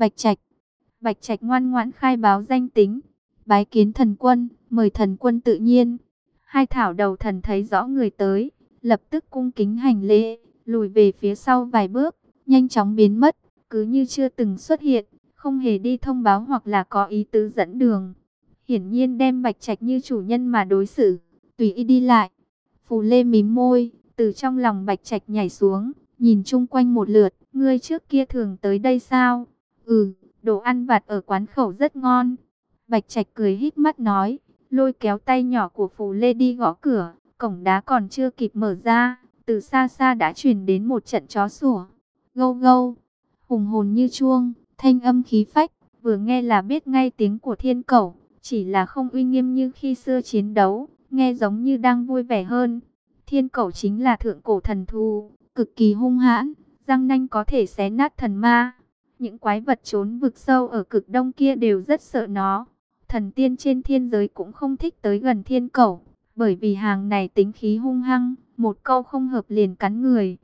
Bạch Trạch. Bạch Trạch ngoan ngoãn khai báo danh tính, bái kiến thần quân, mời thần quân tự nhiên. Hai thảo đầu thần thấy rõ người tới, lập tức cung kính hành lễ, lùi về phía sau vài bước, nhanh chóng biến mất, cứ như chưa từng xuất hiện, không hề đi thông báo hoặc là có ý tứ dẫn đường. Hiển nhiên đem Bạch Trạch như chủ nhân mà đối xử, tùy ý đi lại. Phù Lê mím môi, từ trong lòng Bạch Trạch nhảy xuống, nhìn chung quanh một lượt, ngươi trước kia thường tới đây sao? Ừ, đồ ăn vặt ở quán khẩu rất ngon. Bạch Trạch cười hít mắt nói, lôi kéo tay nhỏ của Phù Lê đi gõ cửa, cổng đá còn chưa kịp mở ra, từ xa xa đã truyền đến một trận chó sủa. Gâu gâu, hùng hồn như chuông, thanh âm khí phách, vừa nghe là biết ngay tiếng của thiên cẩu, chỉ là không uy nghiêm như khi xưa chiến đấu, nghe giống như đang vui vẻ hơn. Thiên cẩu chính là thượng cổ thần thú, cực kỳ hung hãn, răng nanh có thể xé nát thần ma. Những quái vật trốn vực sâu ở cực đông kia đều rất sợ nó. Thần tiên trên thiên giới cũng không thích tới gần thiên cẩu, bởi vì hàng này tính khí hung hăng, một câu không hợp liền cắn người.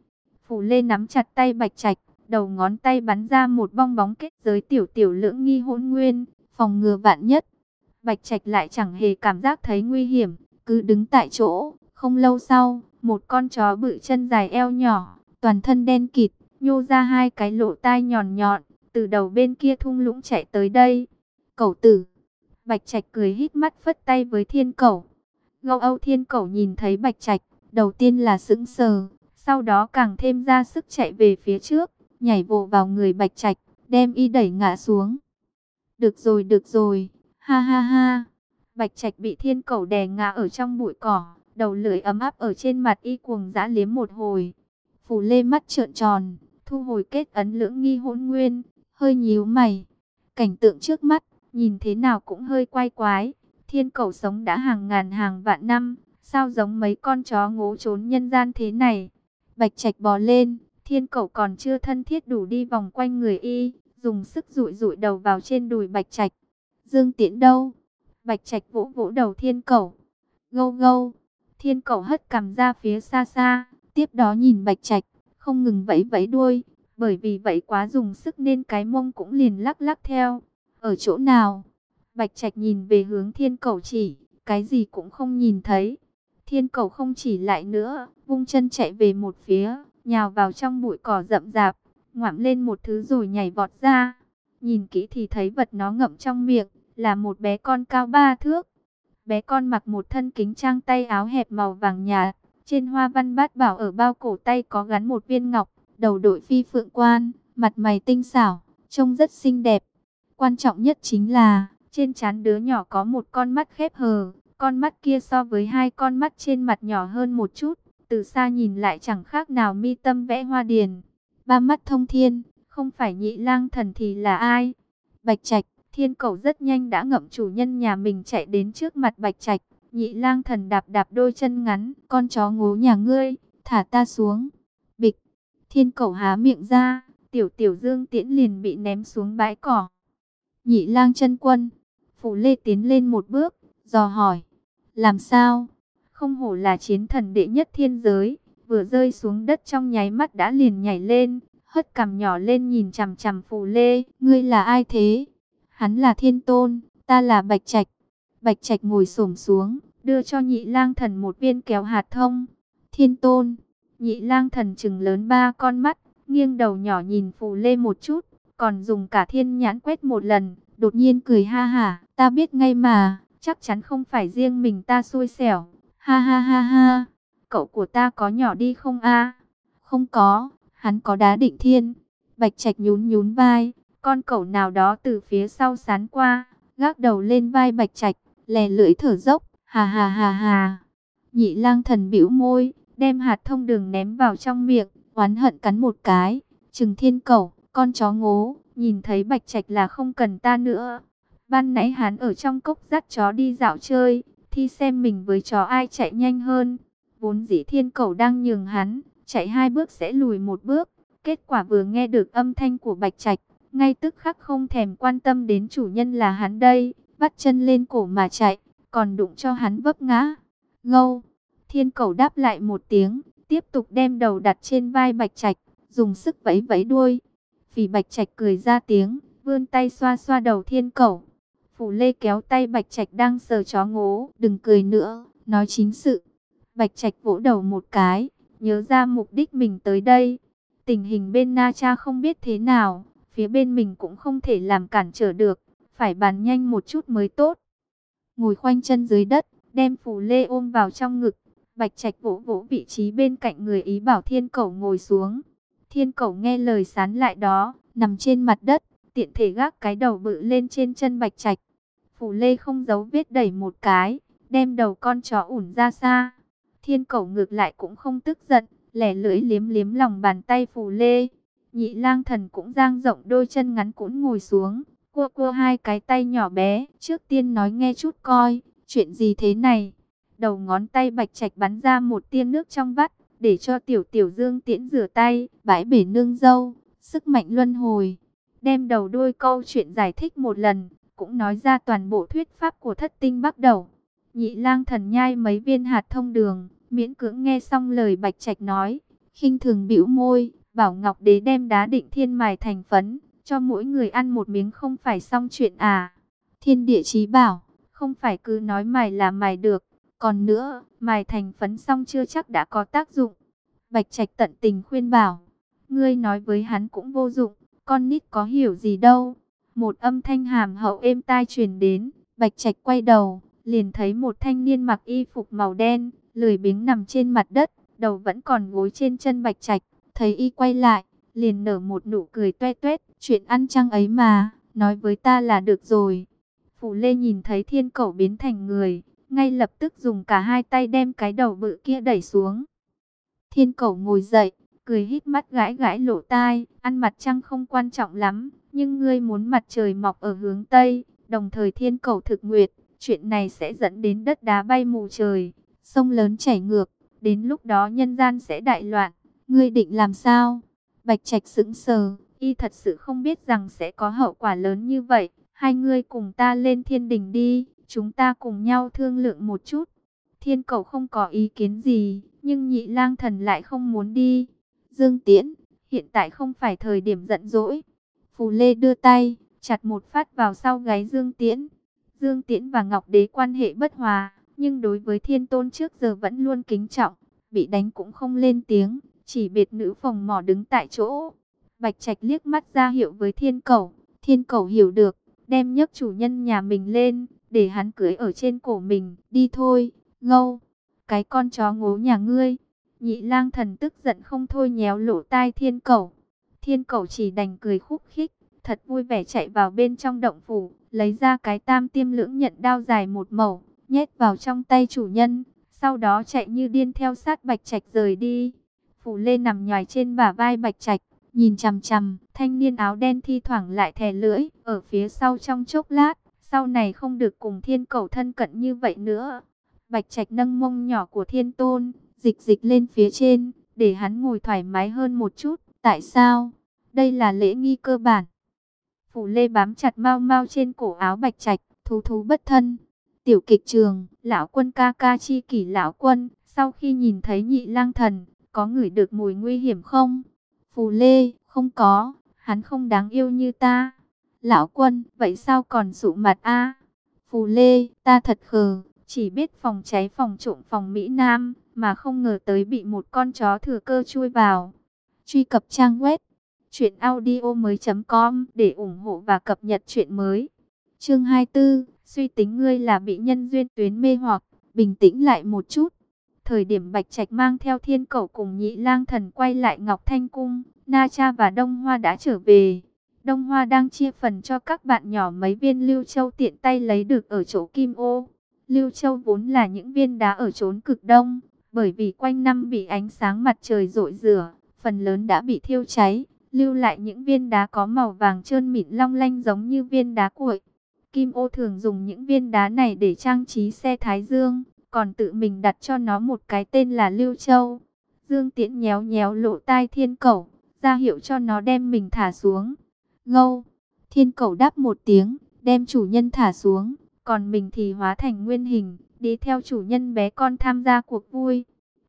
Phủ Lê nắm chặt tay Bạch Trạch, đầu ngón tay bắn ra một bong bóng kết giới tiểu tiểu lưỡng nghi hỗn nguyên, phòng ngừa vạn nhất. Bạch Trạch lại chẳng hề cảm giác thấy nguy hiểm, cứ đứng tại chỗ. Không lâu sau, một con chó bự chân dài eo nhỏ, toàn thân đen kịt, nhô ra hai cái lỗ tai nhọn nhọn, từ đầu bên kia thung lũng chạy tới đây. Cẩu tử, Bạch Trạch cười hít mắt phất tay với thiên cẩu. ngâu Âu thiên cẩu nhìn thấy Bạch Trạch, đầu tiên là sững sờ, sau đó càng thêm ra sức chạy về phía trước, nhảy vồ vào người Bạch Trạch, đem y đẩy ngã xuống. Được rồi, được rồi, ha ha ha. Bạch Trạch bị thiên cẩu đè ngã ở trong bụi cỏ, đầu lưỡi ấm áp ở trên mặt y cuồng dã liếm một hồi. Phủ lê mắt trợn tròn, thu hồi kết ấn lưỡng nghi hỗn nguyên, hơi nhíu mày. Cảnh tượng trước mắt, nhìn thế nào cũng hơi quay quái. Thiên cầu sống đã hàng ngàn hàng vạn năm, sao giống mấy con chó ngố trốn nhân gian thế này. Bạch Trạch bò lên, thiên cầu còn chưa thân thiết đủ đi vòng quanh người y, dùng sức rụi rụi đầu vào trên đùi Bạch Trạch. Dương Tiễn đâu? Bạch Trạch vỗ vỗ đầu thiên cầu. Gâu gâu. Thiên cầu hất cằm ra phía xa xa, tiếp đó nhìn Bạch Trạch, không ngừng vẫy vẫy đuôi, bởi vì vậy quá dùng sức nên cái mông cũng liền lắc lắc theo. Ở chỗ nào? Bạch Trạch nhìn về hướng thiên cầu chỉ, cái gì cũng không nhìn thấy. Thiên cầu không chỉ lại nữa, vung chân chạy về một phía, nhào vào trong bụi cỏ rậm rạp, ngoạm lên một thứ rồi nhảy vọt ra. Nhìn kỹ thì thấy vật nó ngậm trong miệng, là một bé con cao ba thước. Bé con mặc một thân kính trang tay áo hẹp màu vàng nhạt, trên hoa văn bát bảo ở bao cổ tay có gắn một viên ngọc, đầu đội phi phượng quan, mặt mày tinh xảo, trông rất xinh đẹp. Quan trọng nhất chính là, trên trán đứa nhỏ có một con mắt khép hờ, con mắt kia so với hai con mắt trên mặt nhỏ hơn một chút, từ xa nhìn lại chẳng khác nào mi tâm vẽ hoa điền. Ba mắt thông thiên, không phải nhị lang thần thì là ai? Bạch Trạch, thiên cầu rất nhanh đã ngậm chủ nhân nhà mình chạy đến trước mặt Bạch Trạch. Nhị lang thần đạp đạp đôi chân ngắn, con chó ngố nhà ngươi, thả ta xuống. Thiên cầu há miệng ra, tiểu tiểu dương tiễn liền bị ném xuống bãi cỏ. Nhị lang chân quân, phủ lê tiến lên một bước, dò hỏi, làm sao? Không hổ là chiến thần đệ nhất thiên giới, vừa rơi xuống đất trong nháy mắt đã liền nhảy lên, hất cằm nhỏ lên nhìn chằm chằm phù lê, ngươi là ai thế? Hắn là thiên tôn, ta là bạch trạch. Bạch trạch ngồi xổm xuống, đưa cho nhị lang thần một viên kéo hạt thông. Thiên tôn, nhị lang thần chừng lớn ba con mắt, nghiêng đầu nhỏ nhìn phù lê một chút, còn dùng cả thiên nhãn quét một lần, đột nhiên cười ha hả, ta biết ngay mà, chắc chắn không phải riêng mình ta xui xẻo, ha ha ha ha, cậu của ta có nhỏ đi không a? Không có, hắn có đá định thiên, bạch trạch nhún nhún vai, con cậu nào đó từ phía sau sán qua, gác đầu lên vai bạch trạch, lè lưỡi thở dốc, hà hà hà hà. Nhị lang thần bĩu môi, đem hạt thông đường ném vào trong miệng, oán hận cắn một cái, trừng thiên cẩu, con chó ngố, nhìn thấy bạch trạch là không cần ta nữa. Ban nãy hắn ở trong cốc dắt chó đi dạo chơi, thi xem mình với chó ai chạy nhanh hơn. Vốn dĩ thiên cẩu đang nhường hắn, chạy hai bước sẽ lùi một bước. Kết quả vừa nghe được âm thanh của bạch trạch, ngay tức khắc không thèm quan tâm đến chủ nhân là hắn đây, bắt chân lên cổ mà chạy, còn đụng cho hắn vấp ngã. Ngâu, thiên cẩu đáp lại một tiếng, tiếp tục đem đầu đặt trên vai bạch trạch, dùng sức vẫy vẫy đuôi. Phỉ bạch trạch cười ra tiếng, vươn tay xoa xoa đầu thiên cẩu. Phủ Lê kéo tay Bạch Trạch đang sờ chó ngố, đừng cười nữa, nói chính sự. Bạch Trạch vỗ đầu một cái, nhớ ra mục đích mình tới đây. Tình hình bên Na Cha không biết thế nào, phía bên mình cũng không thể làm cản trở được, phải bàn nhanh một chút mới tốt. Ngồi khoanh chân dưới đất, đem Phủ Lê ôm vào trong ngực, Bạch Trạch vỗ vỗ vị trí bên cạnh người ý bảo Thiên Cẩu ngồi xuống. Thiên Cẩu nghe lời sán lại đó, nằm trên mặt đất, tiện thể gác cái đầu bự lên trên chân Bạch Trạch. Phủ Lê không giấu vết đẩy một cái, đem đầu con chó ủn ra xa. Thiên Cẩu ngược lại cũng không tức giận, lẻ lưỡi liếm liếm lòng bàn tay Phủ Lê. Nhị lang thần cũng giang rộng đôi chân ngắn cũng ngồi xuống, cua cua hai cái tay nhỏ bé. Trước tiên nói nghe chút coi, chuyện gì thế này? Đầu ngón tay bạch trạch bắn ra một tia nước trong vắt, để cho tiểu tiểu dương tiễn rửa tay, bãi bể nương dâu, sức mạnh luân hồi. Đem đầu đuôi câu chuyện giải thích một lần, cũng nói ra toàn bộ thuyết pháp của thất tinh bắt đầu. Nhị lang thần nhai mấy viên hạt thông đường, miễn cưỡng nghe xong lời bạch trạch nói, khinh thường bĩu môi, bảo Ngọc Đế đem đá định thiên mài thành phấn, cho mỗi người ăn một miếng không phải xong chuyện à. Thiên địa chí bảo, không phải cứ nói mài là mài được, còn nữa, mài thành phấn xong chưa chắc đã có tác dụng. Bạch Trạch tận tình khuyên bảo, ngươi nói với hắn cũng vô dụng, con nít có hiểu gì đâu. Một âm thanh hàm hậu êm tai truyền đến, Bạch Trạch quay đầu, liền thấy một thanh niên mặc y phục màu đen, lười biếng nằm trên mặt đất, đầu vẫn còn gối trên chân Bạch Trạch, thấy y quay lại, liền nở một nụ cười toe toét, chuyện ăn chăng ấy mà, nói với ta là được rồi. Phủ Lê nhìn thấy thiên cẩu biến thành người, ngay lập tức dùng cả hai tay đem cái đầu bự kia đẩy xuống. Thiên cẩu ngồi dậy, cười hít mắt gãi gãi lỗ tai, ăn mặt trăng không quan trọng lắm, nhưng ngươi muốn mặt trời mọc ở hướng Tây, đồng thời thiên cẩu thực nguyệt, chuyện này sẽ dẫn đến đất đá bay mù trời, sông lớn chảy ngược, đến lúc đó nhân gian sẽ đại loạn, ngươi định làm sao? Bạch Trạch sững sờ, y thật sự không biết rằng sẽ có hậu quả lớn như vậy, hai ngươi cùng ta lên thiên đình đi. Chúng ta cùng nhau thương lượng một chút. Thiên cầu không có ý kiến gì, nhưng nhị lang thần lại không muốn đi. Dương Tiễn, hiện tại không phải thời điểm giận dỗi. Phù Lê đưa tay, chặt một phát vào sau gáy Dương Tiễn. Dương Tiễn và Ngọc Đế quan hệ bất hòa, nhưng đối với thiên tôn trước giờ vẫn luôn kính trọng. Bị đánh cũng không lên tiếng, chỉ biệt nữ phòng mỏ đứng tại chỗ. Bạch Trạch liếc mắt ra hiệu với thiên cầu. Thiên cầu hiểu được, đem nhấc chủ nhân nhà mình lên, để hắn cưới ở trên cổ mình, đi thôi, ngâu, cái con chó ngố nhà ngươi. Nhị lang thần tức giận không thôi nhéo lỗ tai thiên cầu. Thiên cầu chỉ đành cười khúc khích, thật vui vẻ chạy vào bên trong động phủ, lấy ra cái tam tiêm lưỡng nhận đao dài một mẩu, nhét vào trong tay chủ nhân, sau đó chạy như điên theo sát bạch trạch rời đi. Phủ lê nằm nhòi trên bả vai bạch trạch, nhìn chằm chằm, thanh niên áo đen thi thoảng lại thè lưỡi, ở phía sau trong chốc lát, sau này không được cùng thiên cầu thân cận như vậy nữa. Bạch Trạch nâng mông nhỏ của thiên tôn, dịch dịch lên phía trên, để hắn ngồi thoải mái hơn một chút. Tại sao? Đây là lễ nghi cơ bản. Phủ lê bám chặt mau mau trên cổ áo Bạch Trạch, thú thú bất thân. Tiểu kịch trường, lão quân ca ca chi kỷ lão quân, sau khi nhìn thấy nhị lang thần, có ngửi được mùi nguy hiểm không? Phù lê, không có, hắn không đáng yêu như ta. Lão quân, vậy sao còn sụ mặt a? Phù Lê, ta thật khờ, chỉ biết phòng cháy phòng trộm phòng Mỹ Nam, mà không ngờ tới bị một con chó thừa cơ chui vào. Truy cập trang web mới.com để ủng hộ và cập nhật chuyện mới. Chương 24, suy tính ngươi là bị nhân duyên tuyến mê hoặc, bình tĩnh lại một chút. Thời điểm Bạch Trạch mang theo Thiên cầu cùng Nhị Lang Thần quay lại Ngọc Thanh cung, Na Cha và Đông Hoa đã trở về. Đông Hoa đang chia phần cho các bạn nhỏ mấy viên Lưu Châu tiện tay lấy được ở chỗ Kim Ô. Lưu Châu vốn là những viên đá ở chốn cực đông, bởi vì quanh năm bị ánh sáng mặt trời rội rửa, phần lớn đã bị thiêu cháy, lưu lại những viên đá có màu vàng trơn mịn long lanh giống như viên đá cuội. Kim Ô thường dùng những viên đá này để trang trí xe Thái Dương, còn tự mình đặt cho nó một cái tên là Lưu Châu. Dương Tiễn nhéo nhéo lộ tai thiên cẩu, ra hiệu cho nó đem mình thả xuống. Ngâu, thiên cầu đáp một tiếng, đem chủ nhân thả xuống, còn mình thì hóa thành nguyên hình, đi theo chủ nhân bé con tham gia cuộc vui.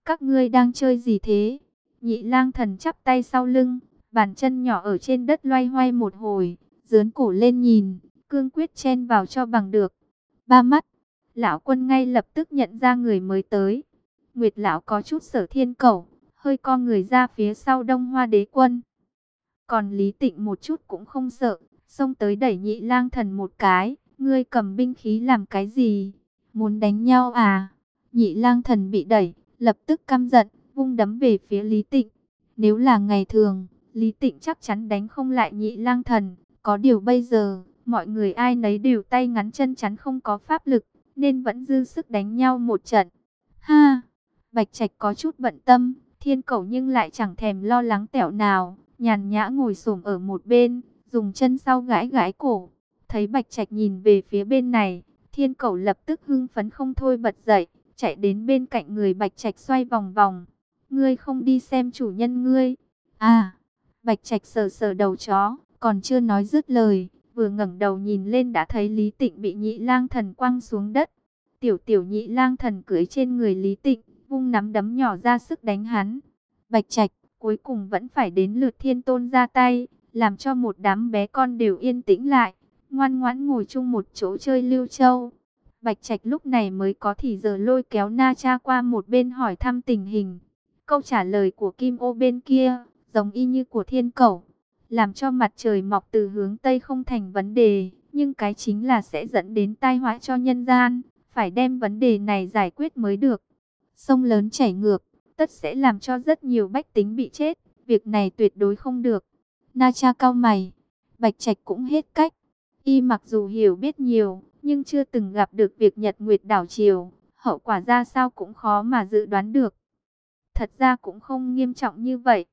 Các ngươi đang chơi gì thế? Nhị lang thần chắp tay sau lưng, bàn chân nhỏ ở trên đất loay hoay một hồi, dướn cổ lên nhìn, cương quyết chen vào cho bằng được. Ba mắt, lão quân ngay lập tức nhận ra người mới tới. Nguyệt lão có chút sở thiên cầu, hơi co người ra phía sau đông hoa đế quân. Còn Lý Tịnh một chút cũng không sợ, xông tới đẩy nhị lang thần một cái, ngươi cầm binh khí làm cái gì? Muốn đánh nhau à? Nhị lang thần bị đẩy, lập tức căm giận, vung đấm về phía Lý Tịnh. Nếu là ngày thường, Lý Tịnh chắc chắn đánh không lại nhị lang thần. Có điều bây giờ, mọi người ai nấy đều tay ngắn chân chắn không có pháp lực, nên vẫn dư sức đánh nhau một trận. Ha! Bạch Trạch có chút bận tâm, thiên cầu nhưng lại chẳng thèm lo lắng tẻo nào, nhàn nhã ngồi xổm ở một bên, dùng chân sau gãi gãi cổ. Thấy Bạch Trạch nhìn về phía bên này, thiên Cẩu lập tức hưng phấn không thôi bật dậy, chạy đến bên cạnh người Bạch Trạch xoay vòng vòng. Ngươi không đi xem chủ nhân ngươi. À, Bạch Trạch sờ sờ đầu chó, còn chưa nói dứt lời, vừa ngẩng đầu nhìn lên đã thấy Lý Tịnh bị nhị lang thần quăng xuống đất. Tiểu tiểu nhị lang thần cưỡi trên người Lý Tịnh, vung nắm đấm nhỏ ra sức đánh hắn. Bạch Trạch, cuối cùng vẫn phải đến lượt thiên tôn ra tay, làm cho một đám bé con đều yên tĩnh lại, ngoan ngoãn ngồi chung một chỗ chơi lưu châu. Bạch Trạch lúc này mới có thì giờ lôi kéo Na Cha qua một bên hỏi thăm tình hình. Câu trả lời của Kim Ô bên kia, giống y như của thiên cẩu, làm cho mặt trời mọc từ hướng Tây không thành vấn đề, nhưng cái chính là sẽ dẫn đến tai họa cho nhân gian, phải đem vấn đề này giải quyết mới được. Sông lớn chảy ngược, tất sẽ làm cho rất nhiều bách tính bị chết, việc này tuyệt đối không được. Na cha cao mày, Bạch Trạch cũng hết cách. Y mặc dù hiểu biết nhiều, nhưng chưa từng gặp được việc Nhật Nguyệt đảo chiều, hậu quả ra sao cũng khó mà dự đoán được. Thật ra cũng không nghiêm trọng như vậy.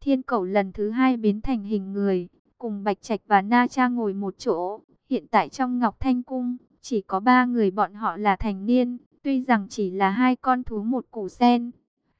Thiên cầu lần thứ hai biến thành hình người, cùng Bạch Trạch và Na Cha ngồi một chỗ. Hiện tại trong Ngọc Thanh Cung, chỉ có ba người bọn họ là thành niên, tuy rằng chỉ là hai con thú một củ sen.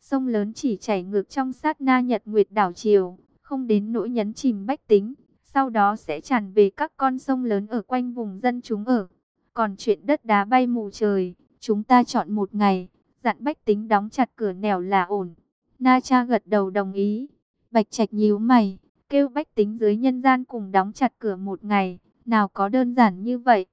Sông lớn chỉ chảy ngược trong sát na nhật nguyệt đảo chiều, không đến nỗi nhấn chìm bách tính. Sau đó sẽ tràn về các con sông lớn ở quanh vùng dân chúng ở. Còn chuyện đất đá bay mù trời, chúng ta chọn một ngày, dặn bách tính đóng chặt cửa nẻo là ổn. Na cha gật đầu đồng ý. Bạch Trạch nhíu mày, kêu bách tính dưới nhân gian cùng đóng chặt cửa một ngày, nào có đơn giản như vậy.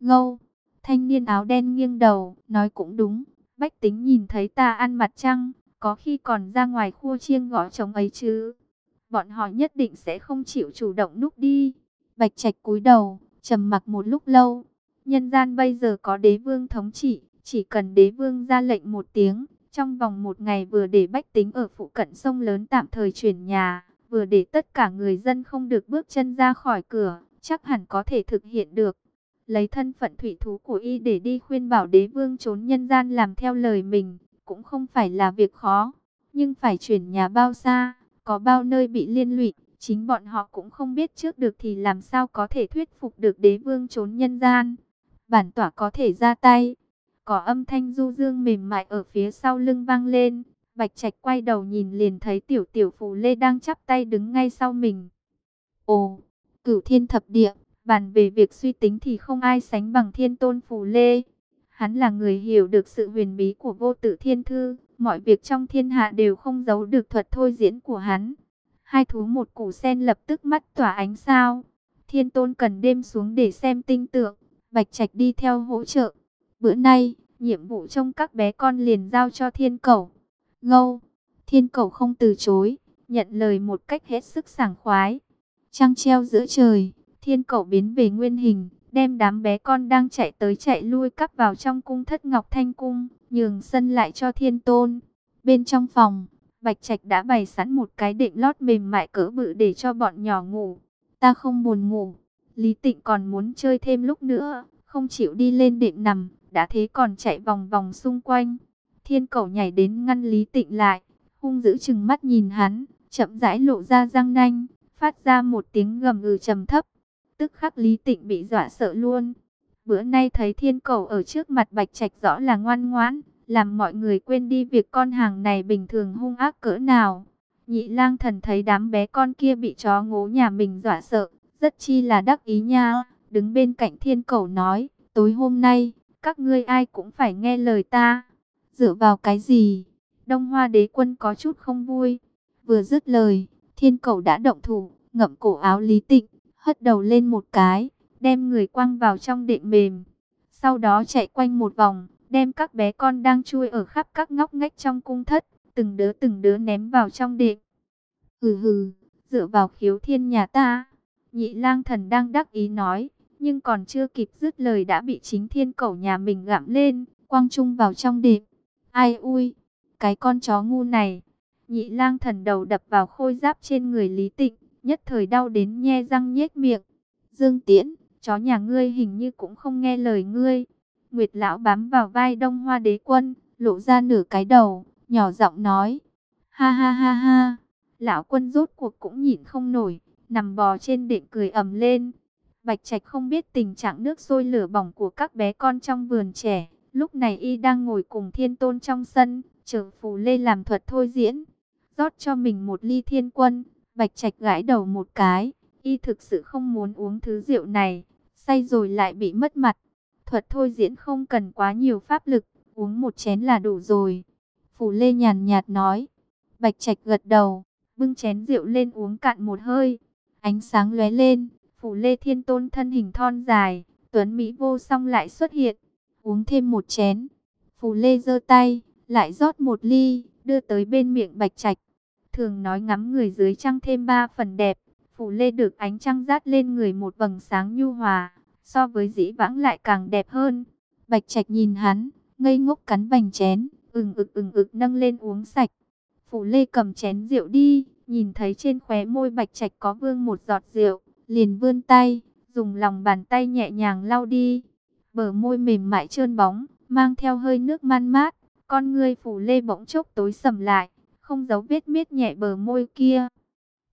Ngâu, thanh niên áo đen nghiêng đầu, nói cũng đúng, bách tính nhìn thấy ta ăn mặt trăng, có khi còn ra ngoài khu chiêng gõ trống ấy chứ. Bọn họ nhất định sẽ không chịu chủ động núp đi. Bạch Trạch cúi đầu, trầm mặc một lúc lâu. Nhân gian bây giờ có đế vương thống trị, chỉ cần đế vương ra lệnh một tiếng, trong vòng một ngày vừa để bách tính ở phụ cận sông lớn tạm thời chuyển nhà, vừa để tất cả người dân không được bước chân ra khỏi cửa, chắc hẳn có thể thực hiện được. Lấy thân phận thủy thú của y để đi khuyên bảo đế vương trốn nhân gian làm theo lời mình, cũng không phải là việc khó. Nhưng phải chuyển nhà bao xa, có bao nơi bị liên lụy, chính bọn họ cũng không biết trước được thì làm sao có thể thuyết phục được đế vương trốn nhân gian. Bản tỏa có thể ra tay, có âm thanh du dương mềm mại ở phía sau lưng vang lên. Bạch Trạch quay đầu nhìn liền thấy tiểu tiểu phù lê đang chắp tay đứng ngay sau mình. Ồ, cửu thiên thập địa, bàn về việc suy tính thì không ai sánh bằng thiên tôn phù lê. Hắn là người hiểu được sự huyền bí của vô tử thiên thư, mọi việc trong thiên hạ đều không giấu được thuật thôi diễn của hắn. Hai thú một củ sen lập tức mắt tỏa ánh sao. Thiên tôn cần đêm xuống để xem tinh tượng, Bạch Trạch đi theo hỗ trợ. Bữa nay, nhiệm vụ trong các bé con liền giao cho thiên cầu. Ngâu, thiên cầu không từ chối, nhận lời một cách hết sức sảng khoái. Trăng treo giữa trời, thiên cầu biến về nguyên hình, đem đám bé con đang chạy tới chạy lui cắp vào trong cung thất ngọc thanh cung, nhường sân lại cho thiên tôn. Bên trong phòng, Bạch Trạch đã bày sẵn một cái đệm lót mềm mại cỡ bự để cho bọn nhỏ ngủ. Ta không buồn ngủ, Lý Tịnh còn muốn chơi thêm lúc nữa, không chịu đi lên đệm nằm đã thế còn chạy vòng vòng xung quanh. Thiên cầu nhảy đến ngăn Lý Tịnh lại, hung dữ chừng mắt nhìn hắn, chậm rãi lộ ra răng nanh, phát ra một tiếng gầm gừ trầm thấp. Tức khắc Lý Tịnh bị dọa sợ luôn. Bữa nay thấy thiên cầu ở trước mặt bạch trạch rõ là ngoan ngoãn, làm mọi người quên đi việc con hàng này bình thường hung ác cỡ nào. Nhị lang thần thấy đám bé con kia bị chó ngố nhà mình dọa sợ, rất chi là đắc ý nha. Đứng bên cạnh thiên cầu nói, tối hôm nay, các ngươi ai cũng phải nghe lời ta. Dựa vào cái gì? Đông Hoa đế quân có chút không vui. Vừa dứt lời, thiên cầu đã động thủ, ngậm cổ áo Lý Tịnh, hất đầu lên một cái, đem người quăng vào trong đệm mềm. Sau đó chạy quanh một vòng, đem các bé con đang chui ở khắp các ngóc ngách trong cung thất, từng đứa từng đứa ném vào trong đệm. Hừ hừ, dựa vào khiếu thiên nhà ta. Nhị lang thần đang đắc ý nói, nhưng còn chưa kịp dứt lời đã bị chính thiên cẩu nhà mình gặm lên, quăng chung vào trong đệm. Ai ui, cái con chó ngu này. Nhị lang thần đầu đập vào khôi giáp trên người Lý Tịnh, nhất thời đau đến nhe răng nhếch miệng. Dương Tiễn, chó nhà ngươi hình như cũng không nghe lời ngươi. Nguyệt lão bám vào vai Đông Hoa Đế Quân, lộ ra nửa cái đầu, nhỏ giọng nói: "Ha ha ha ha." Lão quân rốt cuộc cũng nhịn không nổi, nằm bò trên đệm cười ầm lên. Bạch Trạch không biết tình trạng nước sôi lửa bỏng của các bé con trong vườn trẻ, lúc này y đang ngồi cùng Thiên Tôn trong sân, chờ Phù Lê làm thuật thôi diễn, rót cho mình một ly Thiên Quân. Bạch Trạch gãi đầu một cái, y thực sự không muốn uống thứ rượu này, say rồi lại bị mất mặt. Thuật thôi diễn không cần quá nhiều pháp lực, uống một chén là đủ rồi. Phù Lê nhàn nhạt nói. Bạch Trạch gật đầu, bưng chén rượu lên uống cạn một hơi. Ánh sáng lóe lên, Phù Lê Thiên Tôn thân hình thon dài, tuấn mỹ vô song lại xuất hiện. Uống thêm một chén. Phù Lê giơ tay, lại rót một ly, đưa tới bên miệng Bạch Trạch. Thường nói ngắm người dưới trăng thêm ba phần đẹp, phủ Lê được ánh trăng rát lên người một vầng sáng nhu hòa, so với dĩ vãng lại càng đẹp hơn. Bạch Trạch nhìn hắn, ngây ngốc cắn vành chén, ừng ực ừng ực nâng lên uống sạch. Phủ Lê cầm chén rượu đi, nhìn thấy trên khóe môi Bạch Trạch có vương một giọt rượu, liền vươn tay, dùng lòng bàn tay nhẹ nhàng lau đi. Bờ môi mềm mại trơn bóng, mang theo hơi nước man mát, con ngươi Phủ Lê bỗng chốc tối sầm lại, không giấu vết miết nhẹ bờ môi kia.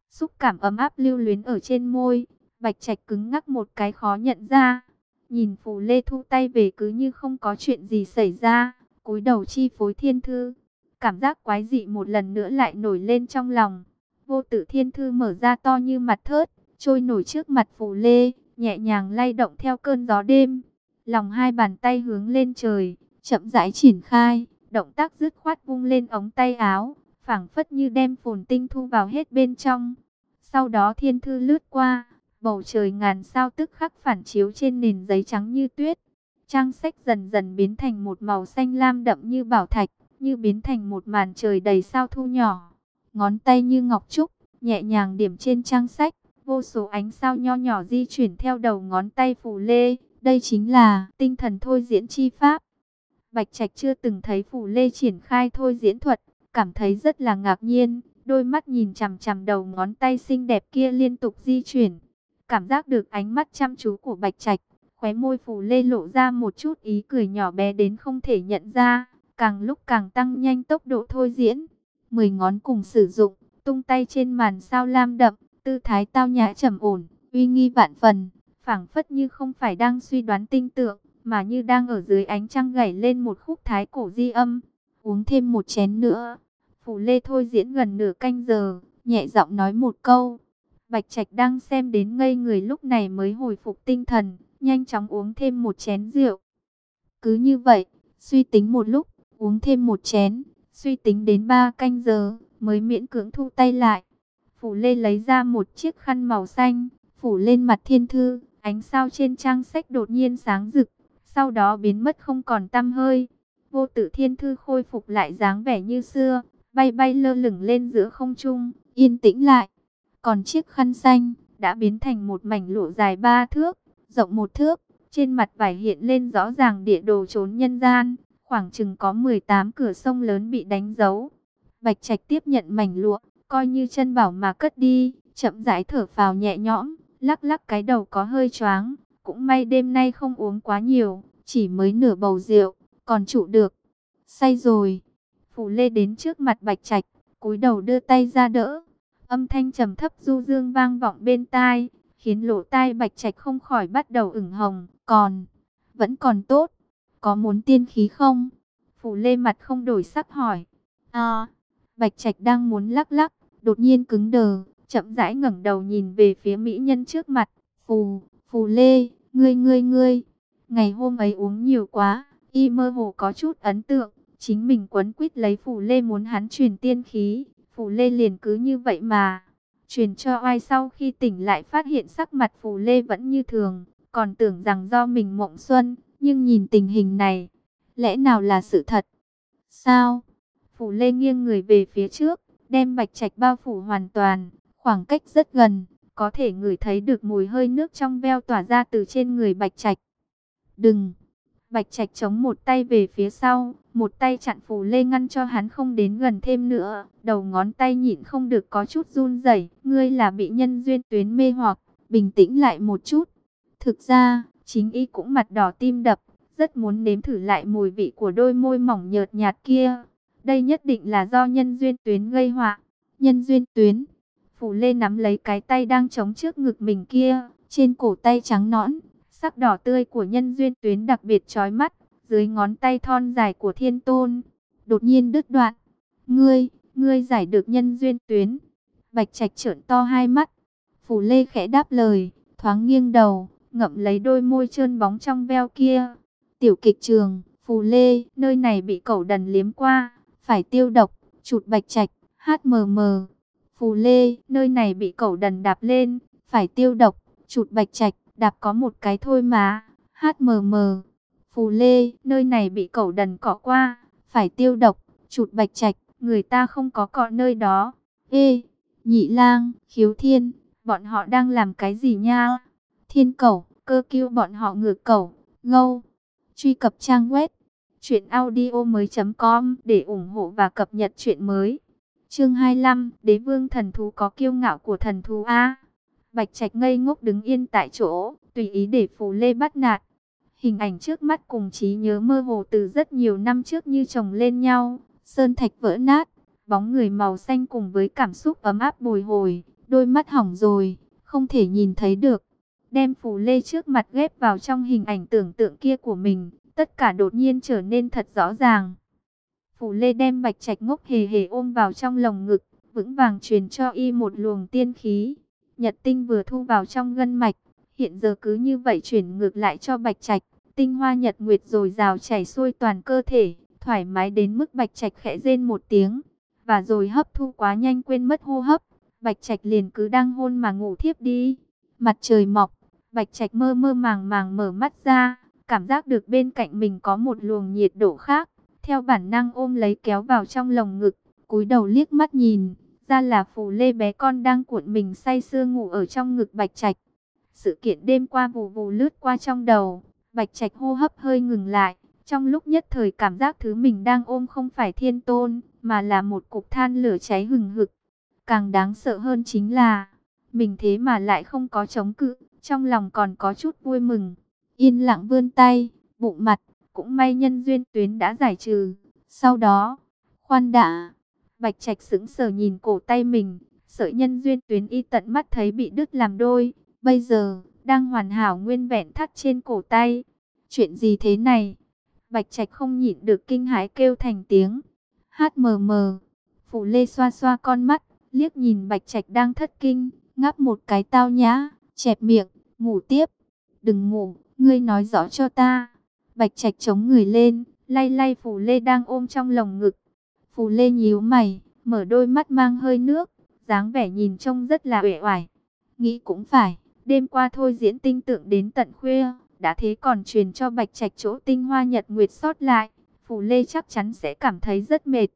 Xúc cảm ấm áp lưu luyến ở trên môi, Bạch Trạch cứng ngắc một cái khó nhận ra. Nhìn Phù Lê thu tay về cứ như không có chuyện gì xảy ra, cúi đầu chi phối thiên thư. Cảm giác quái dị một lần nữa lại nổi lên trong lòng. Vô tử thiên thư mở ra to như mặt thớt, trôi nổi trước mặt Phù Lê, nhẹ nhàng lay động theo cơn gió đêm. Lòng hai bàn tay hướng lên trời, chậm rãi triển khai, động tác dứt khoát vung lên ống tay áo, phảng phất như đem phồn tinh thu vào hết bên trong. Sau đó thiên thư lướt qua, bầu trời ngàn sao tức khắc phản chiếu trên nền giấy trắng như tuyết. Trang sách dần dần biến thành một màu xanh lam đậm như bảo thạch, như biến thành một màn trời đầy sao thu nhỏ. Ngón tay như ngọc trúc, nhẹ nhàng điểm trên trang sách, vô số ánh sao nho nhỏ di chuyển theo đầu ngón tay phù lê. Đây chính là tinh thần thôi diễn chi pháp. Bạch Trạch chưa từng thấy phù lê triển khai thôi diễn thuật, cảm thấy rất là ngạc nhiên. Đôi mắt nhìn chằm chằm đầu ngón tay xinh đẹp kia liên tục di chuyển. Cảm giác được ánh mắt chăm chú của Bạch Trạch, khóe môi phù lê lộ ra một chút ý cười nhỏ bé đến không thể nhận ra, càng lúc càng tăng nhanh tốc độ thôi diễn. Mười ngón cùng sử dụng, tung tay trên màn sao lam đậm, tư thái tao nhã trầm ổn, uy nghi vạn phần, phảng phất như không phải đang suy đoán tinh tượng, mà như đang ở dưới ánh trăng gảy lên một khúc thái cổ di âm. Uống thêm một chén nữa. Phủ Lê thôi diễn gần nửa canh giờ, nhẹ giọng nói một câu. Bạch Trạch đang xem đến ngây người lúc này mới hồi phục tinh thần, nhanh chóng uống thêm một chén rượu. Cứ như vậy, suy tính một lúc, uống thêm một chén, suy tính đến ba canh giờ, mới miễn cưỡng thu tay lại. Phủ Lê lấy ra một chiếc khăn màu xanh, phủ lên mặt thiên thư, ánh sao trên trang sách đột nhiên sáng rực, sau đó biến mất không còn tăm hơi. Vô tử thiên thư khôi phục lại dáng vẻ như xưa, bay bay lơ lửng lên giữa không trung, yên tĩnh lại. Còn chiếc khăn xanh đã biến thành một mảnh lụa dài ba thước, rộng một thước. Trên mặt vải hiện lên rõ ràng địa đồ trốn nhân gian, khoảng chừng có 18 cửa sông lớn bị đánh dấu. Bạch Trạch tiếp nhận mảnh lụa, coi như chân bảo mà cất đi, chậm rãi thở phào nhẹ nhõm, lắc lắc cái đầu có hơi choáng. Cũng may đêm nay không uống quá nhiều, chỉ mới nửa bầu rượu, còn trụ được. Say rồi. Phù Lê đến trước mặt Bạch Trạch, cúi đầu đưa tay ra đỡ. Âm thanh trầm thấp du dương vang vọng bên tai, khiến lỗ tai Bạch Trạch không khỏi bắt đầu ửng hồng. Còn, vẫn còn tốt, có muốn tiên khí không? Phù Lê mặt không đổi sắc hỏi. À, Bạch Trạch đang muốn lắc lắc, đột nhiên cứng đờ, chậm rãi ngẩng đầu nhìn về phía mỹ nhân trước mặt. Phù, Phù Lê, ngươi ngươi ngươi, ngày hôm ấy uống nhiều quá, y mơ hồ có chút ấn tượng, chính mình quấn quýt lấy Phù Lê muốn hắn truyền tiên khí, Phù Lê liền cứ như vậy mà. Truyền cho ai sau khi tỉnh lại phát hiện sắc mặt Phù Lê vẫn như thường, còn tưởng rằng do mình mộng xuân, nhưng nhìn tình hình này, lẽ nào là sự thật? Sao? Phù Lê nghiêng người về phía trước, đem bạch trạch bao phủ hoàn toàn, khoảng cách rất gần, có thể ngửi thấy được mùi hơi nước trong veo tỏa ra từ trên người bạch trạch. Đừng! Bạch trạch chống một tay về phía sau, một tay chặn phù lê ngăn cho hắn không đến gần thêm nữa. Đầu ngón tay nhịn không được có chút run rẩy. Ngươi là bị nhân duyên tuyến mê hoặc, bình tĩnh lại một chút. Thực ra, chính y cũng mặt đỏ tim đập, rất muốn nếm thử lại mùi vị của đôi môi mỏng nhợt nhạt kia. Đây nhất định là do nhân duyên tuyến gây họa. Nhân duyên tuyến. phù Lê nắm lấy cái tay đang chống trước ngực mình kia, trên cổ tay trắng nõn, sắc đỏ tươi của nhân duyên tuyến đặc biệt chói mắt, dưới ngón tay thon dài của thiên tôn, đột nhiên đứt đoạn. Ngươi, ngươi giải được nhân duyên tuyến. Bạch Trạch trợn to hai mắt. Phủ Lê khẽ đáp lời, thoáng nghiêng đầu, ngậm lấy đôi môi trơn bóng trong veo kia. Tiểu kịch trường, Phù Lê, nơi này bị cẩu đần liếm qua, phải tiêu độc, chụt Bạch Trạch, HMM. Phù Lê, nơi này bị cẩu đần đạp lên, phải tiêu độc, chụt Bạch Trạch, đạp có một cái thôi mà. HMM. Phù Lê, nơi này bị cẩu đần cọ qua, phải tiêu độc, chụt Bạch Trạch, người ta không có cọ nơi đó. Ê, Nhị Lang, Khiếu Thiên, bọn họ đang làm cái gì nha? Thiên Cẩu, cơ kêu bọn họ ngược cẩu, ngâu. Truy cập trang web truyệnaudiomoi.com để ủng hộ và cập nhật chuyện mới. Chương 25, Đế vương thần thú có kiêu ngạo của thần thú a. Bạch Trạch ngây ngốc đứng yên tại chỗ, tùy ý để Phù Lê bắt nạt. Hình ảnh trước mắt cùng trí nhớ mơ hồ từ rất nhiều năm trước như chồng lên nhau, sơn thạch vỡ nát, bóng người màu xanh cùng với cảm xúc ấm áp bồi hồi, đôi mắt hỏng rồi, không thể nhìn thấy được. Đem Phù Lê trước mặt ghép vào trong hình ảnh tưởng tượng kia của mình, tất cả đột nhiên trở nên thật rõ ràng. phù Lê đem Bạch Trạch ngốc hề hề ôm vào trong lồng ngực, vững vàng truyền cho y một luồng tiên khí. Nhật tinh vừa thu vào trong gân mạch, hiện giờ cứ như vậy chuyển ngược lại cho Bạch Trạch, tinh hoa nhật nguyệt rồi rào chảy xuôi toàn cơ thể, thoải mái đến mức Bạch Trạch khẽ rên một tiếng, và rồi hấp thu quá nhanh quên mất hô hấp, Bạch Trạch liền cứ đang hôn mà ngủ thiếp đi. Mặt trời mọc, Bạch Trạch mơ mơ màng màng mở mắt ra, cảm giác được bên cạnh mình có một luồng nhiệt độ khác, theo bản năng ôm lấy kéo vào trong lồng ngực, cúi đầu liếc mắt nhìn, ra là phù lê bé con đang cuộn mình say sưa ngủ ở trong ngực bạch trạch. Sự kiện đêm qua vù vù lướt qua trong đầu, bạch trạch hô hấp hơi ngừng lại, trong lúc nhất thời cảm giác thứ mình đang ôm không phải thiên tôn, mà là một cục than lửa cháy hừng hực. Càng đáng sợ hơn chính là, mình thế mà lại không có chống cự, trong lòng còn có chút vui mừng. Yên lặng vươn tay, bụng mặt, cũng may nhân duyên tuyến đã giải trừ. Sau đó, khoan đã, Bạch Trạch sững sờ nhìn cổ tay mình, sợi nhân duyên tuyến y tận mắt thấy bị đứt làm đôi, bây giờ đang hoàn hảo nguyên vẹn thắt trên cổ tay. Chuyện gì thế này? Bạch Trạch không nhịn được kinh hãi kêu thành tiếng. Hát mờ mờ. Phủ Lê xoa xoa con mắt, liếc nhìn Bạch Trạch đang thất kinh, ngáp một cái tao nhã, chẹp miệng, ngủ tiếp. Đừng ngủ, ngươi nói rõ cho ta. Bạch Trạch chống người lên, lay lay Phù Lê đang ôm trong lồng ngực. Phù Lê nhíu mày, mở đôi mắt mang hơi nước, dáng vẻ nhìn trông rất là uể oải. Nghĩ cũng phải, đêm qua thôi diễn tinh tượng đến tận khuya, đã thế còn truyền cho Bạch Trạch chỗ tinh hoa nhật nguyệt sót lại, Phù Lê chắc chắn sẽ cảm thấy rất mệt.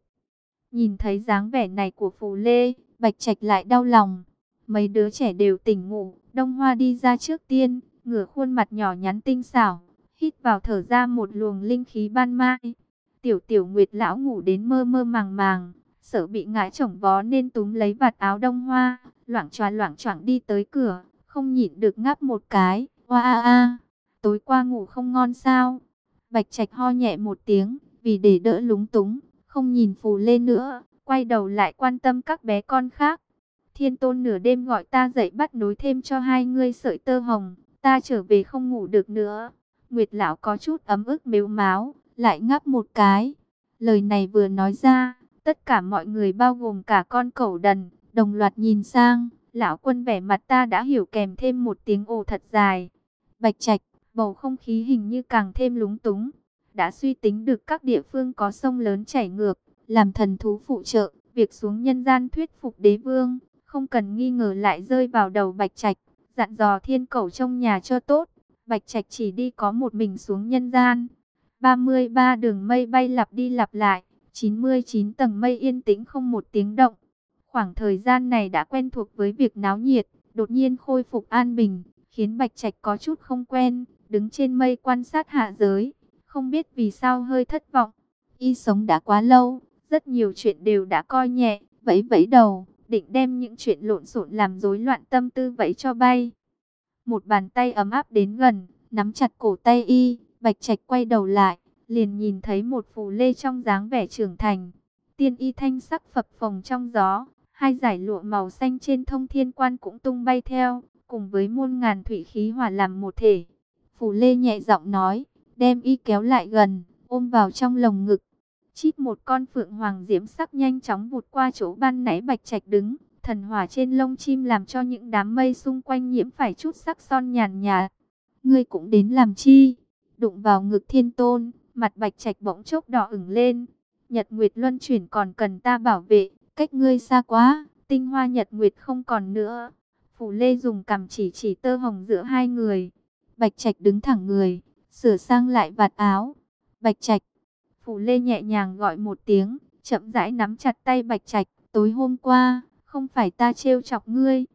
Nhìn thấy dáng vẻ này của Phù Lê, Bạch Trạch lại đau lòng. Mấy đứa trẻ đều tỉnh ngủ, Đông Hoa đi ra trước tiên, ngửa khuôn mặt nhỏ nhắn tinh xảo, hít vào thở ra một luồng linh khí ban mai. Tiểu tiểu nguyệt lão ngủ đến mơ mơ màng màng, sợ bị ngã chồng vó nên túm lấy vạt áo đông hoa, loảng choa loảng choảng đi tới cửa, không nhịn được ngáp một cái, oa a a, tối qua ngủ không ngon sao? Bạch Trạch ho nhẹ một tiếng, vì để đỡ lúng túng, không nhìn phù lên nữa, quay đầu lại quan tâm các bé con khác. Thiên tôn nửa đêm gọi ta dậy bắt nối thêm cho hai ngươi sợi tơ hồng, ta trở về không ngủ được nữa. Nguyệt lão có chút ấm ức mếu máu, lại ngáp một cái. Lời này vừa nói ra, tất cả mọi người bao gồm cả con cẩu đần, đồng loạt nhìn sang. Lão quân vẻ mặt ta đã hiểu kèm thêm một tiếng ồ thật dài. Bạch Trạch, bầu không khí hình như càng thêm lúng túng. Đã suy tính được các địa phương có sông lớn chảy ngược, làm thần thú phụ trợ, việc xuống nhân gian thuyết phục đế vương, không cần nghi ngờ lại rơi vào đầu Bạch Trạch, dặn dò thiên cẩu trong nhà cho tốt. Bạch Trạch chỉ đi có một mình xuống nhân gian. 33 đường mây bay lặp đi lặp lại, 99 tầng mây yên tĩnh không một tiếng động. Khoảng thời gian này đã quen thuộc với việc náo nhiệt, đột nhiên khôi phục an bình, khiến Bạch Trạch có chút không quen, đứng trên mây quan sát hạ giới, không biết vì sao hơi thất vọng. Y sống đã quá lâu, rất nhiều chuyện đều đã coi nhẹ, vẫy vẫy đầu, định đem những chuyện lộn xộn làm rối loạn tâm tư vẫy cho bay. Một bàn tay ấm áp đến gần, nắm chặt cổ tay y, Bạch Trạch quay đầu lại, liền nhìn thấy một phù lê trong dáng vẻ trưởng thành. Tiên y thanh sắc phập phồng trong gió, hai giải lụa màu xanh trên thông thiên quan cũng tung bay theo, cùng với muôn ngàn thủy khí hòa làm một thể. Phù lê nhẹ giọng nói, đem y kéo lại gần, ôm vào trong lồng ngực. Chít một con phượng hoàng diễm sắc nhanh chóng vụt qua chỗ ban nãy bạch trạch đứng, thần hỏa trên lông chim làm cho những đám mây xung quanh nhiễm phải chút sắc son nhàn nhạt. Ngươi cũng đến làm chi? Đụng vào ngực thiên tôn, mặt bạch trạch bỗng chốc đỏ ửng lên. Nhật Nguyệt luân chuyển còn cần ta bảo vệ, cách ngươi xa quá, tinh hoa Nhật Nguyệt không còn nữa. Phủ Lê dùng cằm chỉ chỉ tơ hồng giữa hai người. Bạch Trạch đứng thẳng người, sửa sang lại vạt áo. Bạch Trạch. Phủ Lê nhẹ nhàng gọi một tiếng, chậm rãi nắm chặt tay Bạch Trạch. Tối hôm qua, không phải ta trêu chọc ngươi.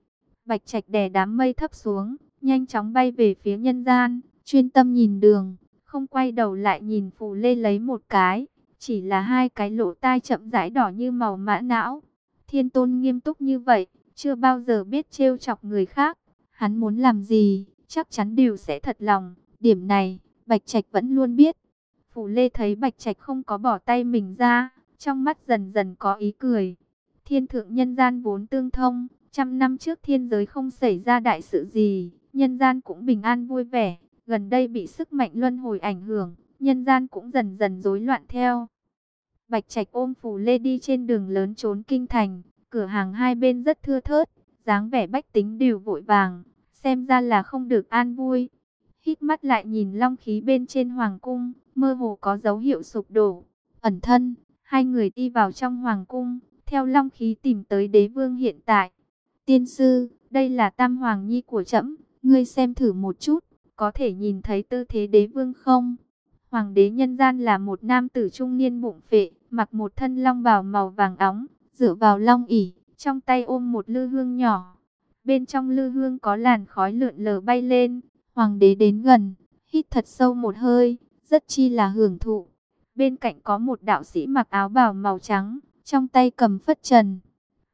Bạch Trạch đè đám mây thấp xuống, nhanh chóng bay về phía nhân gian, chuyên tâm nhìn đường, không quay đầu lại nhìn Phủ Lê lấy một cái. Chỉ là hai cái lỗ tai chậm rãi đỏ như màu mã não. Thiên tôn nghiêm túc như vậy, chưa bao giờ biết trêu chọc người khác. Hắn muốn làm gì, chắc chắn đều sẽ thật lòng. Điểm này, Bạch Trạch vẫn luôn biết. Phủ Lê thấy Bạch Trạch không có bỏ tay mình ra, trong mắt dần dần có ý cười. Thiên thượng nhân gian vốn tương thông, trăm năm trước thiên giới không xảy ra đại sự gì, nhân gian cũng bình an vui vẻ. Gần đây bị sức mạnh luân hồi ảnh hưởng, nhân gian cũng dần dần rối loạn theo. Bạch Trạch ôm phù Lê đi trên đường lớn trốn kinh thành, cửa hàng hai bên rất thưa thớt, dáng vẻ bách tính đều vội vàng, xem ra là không được an vui. Hít mắt lại nhìn long khí bên trên hoàng cung, mơ hồ có dấu hiệu sụp đổ. Ẩn thân, hai người đi vào trong hoàng cung, theo long khí tìm tới đế vương hiện tại. Tiên sư, đây là tam hoàng nhi của trẫm, ngươi xem thử một chút, có thể nhìn thấy tư thế đế vương không? Hoàng đế nhân gian là một nam tử trung niên bụng phệ, mặc một thân long bào màu vàng óng, dựa vào long ỉ, trong tay ôm một lư hương nhỏ. Bên trong lư hương có làn khói lượn lờ bay lên, hoàng đế đến gần, hít thật sâu một hơi, rất chi là hưởng thụ. Bên cạnh có một đạo sĩ mặc áo bào màu trắng, trong tay cầm phất trần.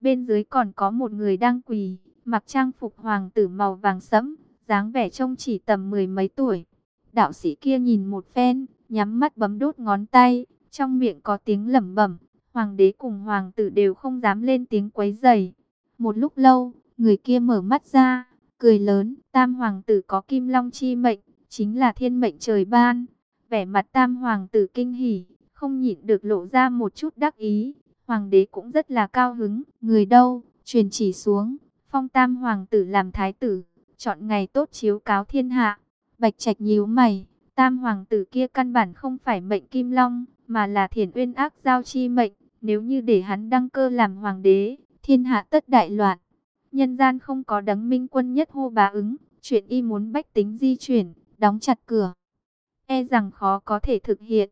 Bên dưới còn có một người đang quỳ, mặc trang phục hoàng tử màu vàng sẫm, dáng vẻ trông chỉ tầm mười mấy tuổi. Đạo sĩ kia nhìn một phen, nhắm mắt bấm đốt ngón tay, trong miệng có tiếng lẩm bẩm, hoàng đế cùng hoàng tử đều không dám lên tiếng quấy rầy. Một lúc lâu, người kia mở mắt ra, cười lớn, tam hoàng tử có kim long chi mệnh, chính là thiên mệnh trời ban. Vẻ mặt tam hoàng tử kinh hỉ, không nhịn được lộ ra một chút đắc ý. Hoàng đế cũng rất là cao hứng, người đâu, truyền chỉ xuống, phong tam hoàng tử làm thái tử, chọn ngày tốt chiếu cáo thiên hạ. Bạch Trạch nhíu mày, tam hoàng tử kia căn bản không phải mệnh kim long, mà là thiền uyên ác giao chi mệnh. Nếu như để hắn đăng cơ làm hoàng đế, thiên hạ tất đại loạn. Nhân gian không có đấng minh quân nhất hô bá ứng, chuyện y muốn bách tính di chuyển, đóng chặt cửa. E rằng khó có thể thực hiện.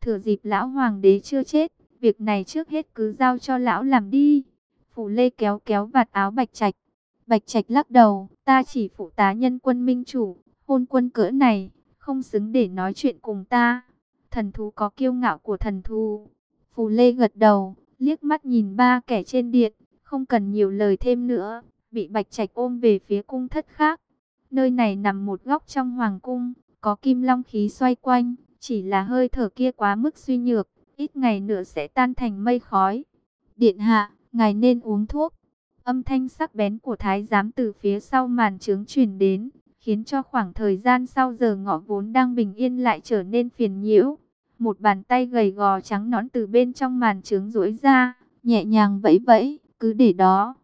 Thừa dịp lão hoàng đế chưa chết, việc này trước hết cứ giao cho lão làm đi. Phủ lê kéo kéo vạt áo bạch trạch. Bạch trạch lắc đầu, ta chỉ phụ tá nhân quân minh chủ, hôn quân cỡ này, không xứng để nói chuyện cùng ta. Thần thú có kiêu ngạo của thần thú. Phù Lê gật đầu, liếc mắt nhìn ba kẻ trên điện, không cần nhiều lời thêm nữa, bị Bạch Trạch ôm về phía cung thất khác. Nơi này nằm một góc trong hoàng cung, có kim long khí xoay quanh, chỉ là hơi thở kia quá mức suy nhược, ít ngày nữa sẽ tan thành mây khói. Điện hạ, ngài nên uống thuốc. Âm thanh sắc bén của thái giám từ phía sau màn trướng truyền đến, khiến cho khoảng thời gian sau giờ ngọ vốn đang bình yên lại trở nên phiền nhiễu. Một bàn tay gầy gò trắng nõn từ bên trong màn trướng rũi ra, nhẹ nhàng vẫy vẫy, cứ để đó.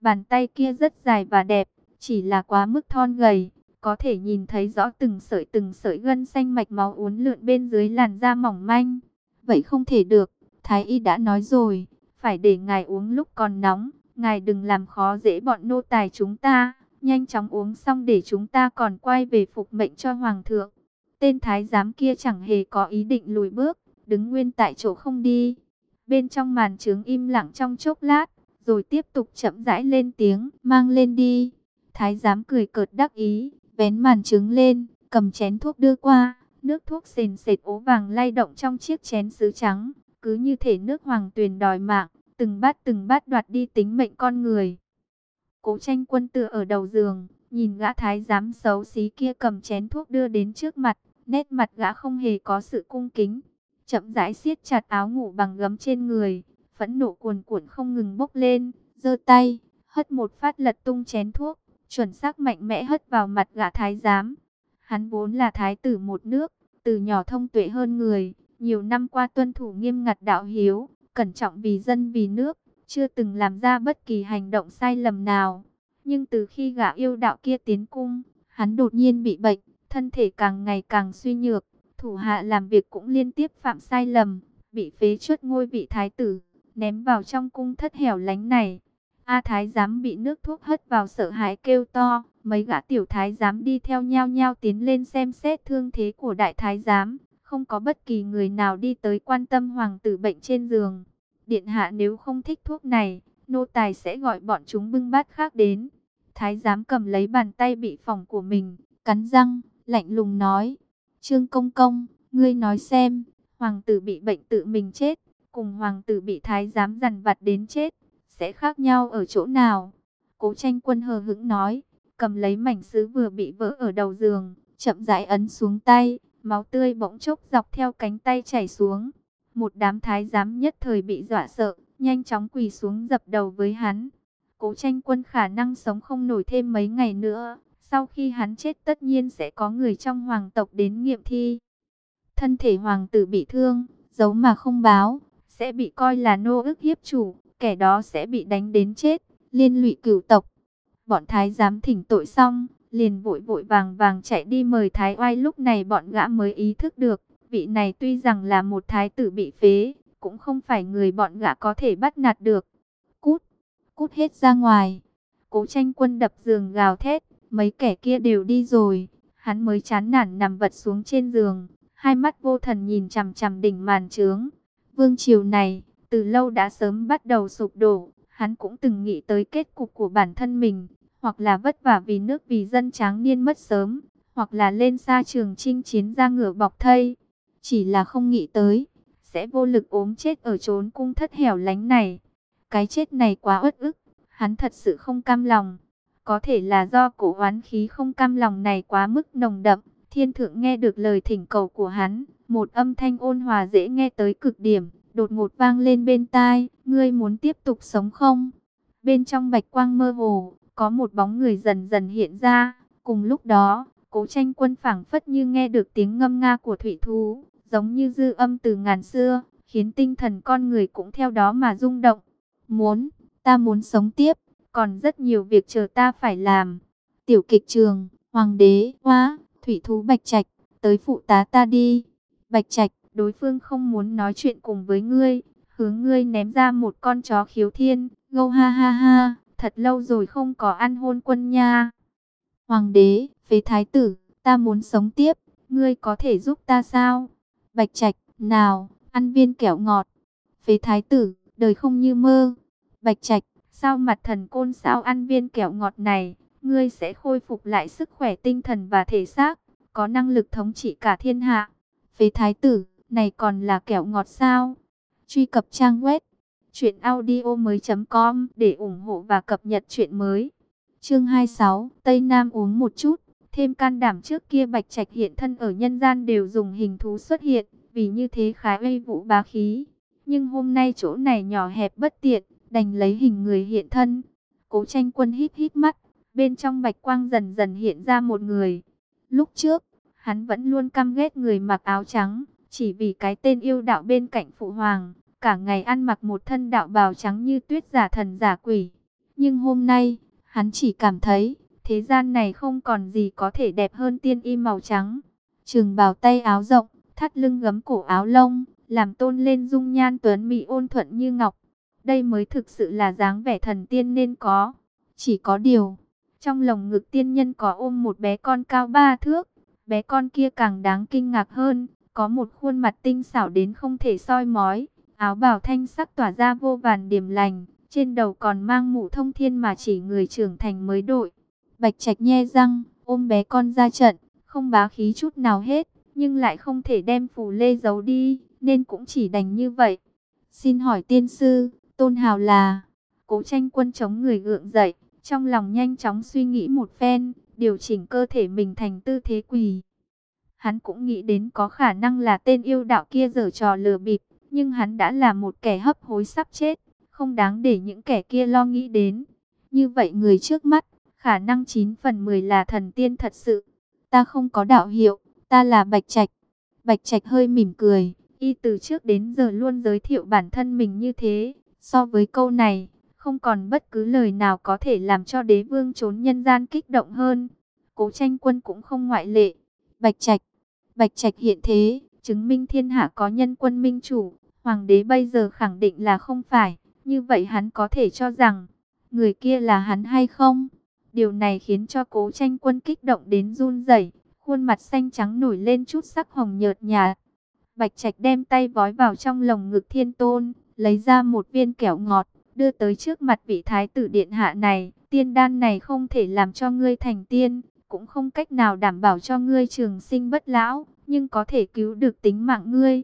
Bàn tay kia rất dài và đẹp, chỉ là quá mức thon gầy, có thể nhìn thấy rõ từng sợi từng sợi gân xanh mạch máu uốn lượn bên dưới làn da mỏng manh. Vậy không thể được, Thái Y đã nói rồi, phải để ngài uống lúc còn nóng, ngài đừng làm khó dễ bọn nô tài chúng ta, nhanh chóng uống xong để chúng ta còn quay về phục mệnh cho hoàng thượng. Tên thái giám kia chẳng hề có ý định lùi bước, đứng nguyên tại chỗ không đi. Bên trong màn trướng im lặng trong chốc lát, rồi tiếp tục chậm rãi lên tiếng, mang lên đi. Thái giám cười cợt đắc ý, vén màn trướng lên, cầm chén thuốc đưa qua, nước thuốc sền sệt ố vàng lay động trong chiếc chén sứ trắng, cứ như thể nước hoàng tuyền đòi mạng, từng bát từng bát đoạt đi tính mệnh con người. Cố tranh quân tựa ở đầu giường, nhìn gã thái giám xấu xí kia cầm chén thuốc đưa đến trước mặt, nét mặt gã không hề có sự cung kính. Chậm rãi siết chặt áo ngủ bằng gấm trên người, phẫn nộ cuồn cuộn không ngừng bốc lên, giơ tay, hất một phát lật tung chén thuốc, chuẩn xác mạnh mẽ hất vào mặt gã thái giám. Hắn vốn là thái tử một nước, từ nhỏ thông tuệ hơn người, nhiều năm qua tuân thủ nghiêm ngặt đạo hiếu, cẩn trọng vì dân vì nước, chưa từng làm ra bất kỳ hành động sai lầm nào. Nhưng từ khi gã yêu đạo kia tiến cung, hắn đột nhiên bị bệnh, thân thể càng ngày càng suy nhược, thủ hạ làm việc cũng liên tiếp phạm sai lầm, bị phế chuất ngôi vị thái tử, ném vào trong cung thất hẻo lánh này. A thái giám bị nước thuốc hất vào sợ hãi kêu to, mấy gã tiểu thái giám đi theo nhau nhau tiến lên xem xét thương thế của đại thái giám, không có bất kỳ người nào đi tới quan tâm hoàng tử bệnh trên giường. Điện hạ nếu không thích thuốc này, nô tài sẽ gọi bọn chúng bưng bát khác đến. Thái giám cầm lấy bàn tay bị phỏng của mình, cắn răng, lạnh lùng nói. Trương Công Công, ngươi nói xem, hoàng tử bị bệnh tự mình chết, cùng hoàng tử bị thái giám dằn vặt đến chết, sẽ khác nhau ở chỗ nào? Cố tranh quân hờ hững nói, cầm lấy mảnh sứ vừa bị vỡ ở đầu giường, chậm rãi ấn xuống tay, máu tươi bỗng chốc dọc theo cánh tay chảy xuống. Một đám thái giám nhất thời bị dọa sợ, nhanh chóng quỳ xuống dập đầu với hắn. Cố tranh quân khả năng sống không nổi thêm mấy ngày nữa, sau khi hắn chết tất nhiên sẽ có người trong hoàng tộc đến nghiệm thi. Thân thể hoàng tử bị thương, giấu mà không báo, sẽ bị coi là nô ức hiếp chủ, kẻ đó sẽ bị đánh đến chết, liên lụy cửu tộc. Bọn thái giám thỉnh tội xong, liền vội vội vàng vàng chạy đi mời thái oai lúc này bọn gã mới ý thức được, vị này tuy rằng là một thái tử bị phế, cũng không phải người bọn gã có thể bắt nạt được. Cút, cút hết ra ngoài. Cố tranh quân đập giường gào thét, mấy kẻ kia đều đi rồi, hắn mới chán nản nằm vật xuống trên giường, hai mắt vô thần nhìn chằm chằm đỉnh màn trướng. Vương triều này, từ lâu đã sớm bắt đầu sụp đổ, hắn cũng từng nghĩ tới kết cục của bản thân mình, hoặc là vất vả vì nước vì dân tráng niên mất sớm, hoặc là lên xa trường chinh chiến ra ngựa bọc thây. Chỉ là không nghĩ tới, sẽ vô lực ốm chết ở trốn cung thất hẻo lánh này. Cái chết này quá uất ức, hắn thật sự không cam lòng. Có thể là do cổ oán khí không cam lòng này quá mức nồng đậm, thiên thượng nghe được lời thỉnh cầu của hắn, một âm thanh ôn hòa dễ nghe tới cực điểm, đột ngột vang lên bên tai, ngươi muốn tiếp tục sống không? Bên trong bạch quang mơ hồ, có một bóng người dần dần hiện ra, cùng lúc đó, cố tranh quân phảng phất như nghe được tiếng ngâm nga của thủy thú, giống như dư âm từ ngàn xưa, khiến tinh thần con người cũng theo đó mà rung động. Muốn, ta muốn sống tiếp, còn rất nhiều việc chờ ta phải làm. Tiểu kịch trường, hoàng đế, hoa, thủy thú bạch trạch, tới phụ tá ta đi. Bạch trạch, đối phương không muốn nói chuyện cùng với ngươi, hướng ngươi ném ra một con chó khiếu thiên, gâu ha ha ha, thật lâu rồi không có ăn hôn quân nha. Hoàng đế, phế thái tử, ta muốn sống tiếp, ngươi có thể giúp ta sao? Bạch Trạch, nào, ăn viên kẹo ngọt. Phế thái tử, đời không như mơ. Bạch Trạch, sao mặt thần côn sao ăn viên kẹo ngọt này, ngươi sẽ khôi phục lại sức khỏe tinh thần và thể xác, có năng lực thống trị cả thiên hạ. Phế thái tử, này còn là kẹo ngọt sao? Truy cập trang web truyệnaudiomoi.com để ủng hộ và cập nhật truyện mới. Chương 26, Tây Nam uống một chút. Thêm can đảm trước kia Bạch Trạch hiện thân ở nhân gian đều dùng hình thú xuất hiện, vì như thế khá uy vũ bá khí. Nhưng hôm nay chỗ này nhỏ hẹp bất tiện, đành lấy hình người hiện thân. Cố tranh quân hít hít mắt, bên trong bạch quang dần dần hiện ra một người. Lúc trước, hắn vẫn luôn căm ghét người mặc áo trắng, chỉ vì cái tên yêu đạo bên cạnh phụ hoàng, cả ngày ăn mặc một thân đạo bào trắng như tuyết giả thần giả quỷ. Nhưng hôm nay, hắn chỉ cảm thấy, thế gian này không còn gì có thể đẹp hơn tiên y màu trắng. Trường bào tay áo rộng, thắt lưng gấm cổ áo lông, làm tôn lên dung nhan tuấn mỹ ôn thuận như ngọc. Đây mới thực sự là dáng vẻ thần tiên nên có. Chỉ có điều, trong lồng ngực tiên nhân có ôm một bé con cao ba thước. Bé con kia càng đáng kinh ngạc hơn, có một khuôn mặt tinh xảo đến không thể soi mói. Áo bào thanh sắc tỏa ra vô vàn điểm lành, trên đầu còn mang mũ thông thiên mà chỉ người trưởng thành mới đội. Bạch Trạch nhe răng, ôm bé con ra trận, không bá khí chút nào hết, nhưng lại không thể đem phù lê giấu đi, nên cũng chỉ đành như vậy. Xin hỏi tiên sư, tôn hào là... Cố tranh quân chống người gượng dậy, trong lòng nhanh chóng suy nghĩ một phen, điều chỉnh cơ thể mình thành tư thế quỳ. Hắn cũng nghĩ đến có khả năng là tên yêu đạo kia giở trò lừa bịp, nhưng hắn đã là một kẻ hấp hối sắp chết, không đáng để những kẻ kia lo nghĩ đến. Như vậy người trước mắt, khả năng 9 phần 10 là thần tiên thật sự. Ta không có đạo hiệu, ta là Bạch Trạch. Bạch Trạch hơi mỉm cười, y từ trước đến giờ luôn giới thiệu bản thân mình như thế. So với câu này, không còn bất cứ lời nào có thể làm cho đế vương trốn nhân gian kích động hơn. Cố tranh quân cũng không ngoại lệ. Bạch Trạch, Bạch Trạch hiện thế, chứng minh thiên hạ có nhân quân minh chủ. Hoàng đế bây giờ khẳng định là không phải. Như vậy hắn có thể cho rằng, người kia là hắn hay không? Điều này khiến cho cố tranh quân kích động đến run rẩy, khuôn mặt xanh trắng nổi lên chút sắc hồng nhợt nhạt. Bạch Trạch đem tay vói vào trong lồng ngực thiên tôn, lấy ra một viên kẹo ngọt, đưa tới trước mặt vị thái tử điện hạ này. Tiên đan này không thể làm cho ngươi thành tiên, cũng không cách nào đảm bảo cho ngươi trường sinh bất lão, nhưng có thể cứu được tính mạng ngươi.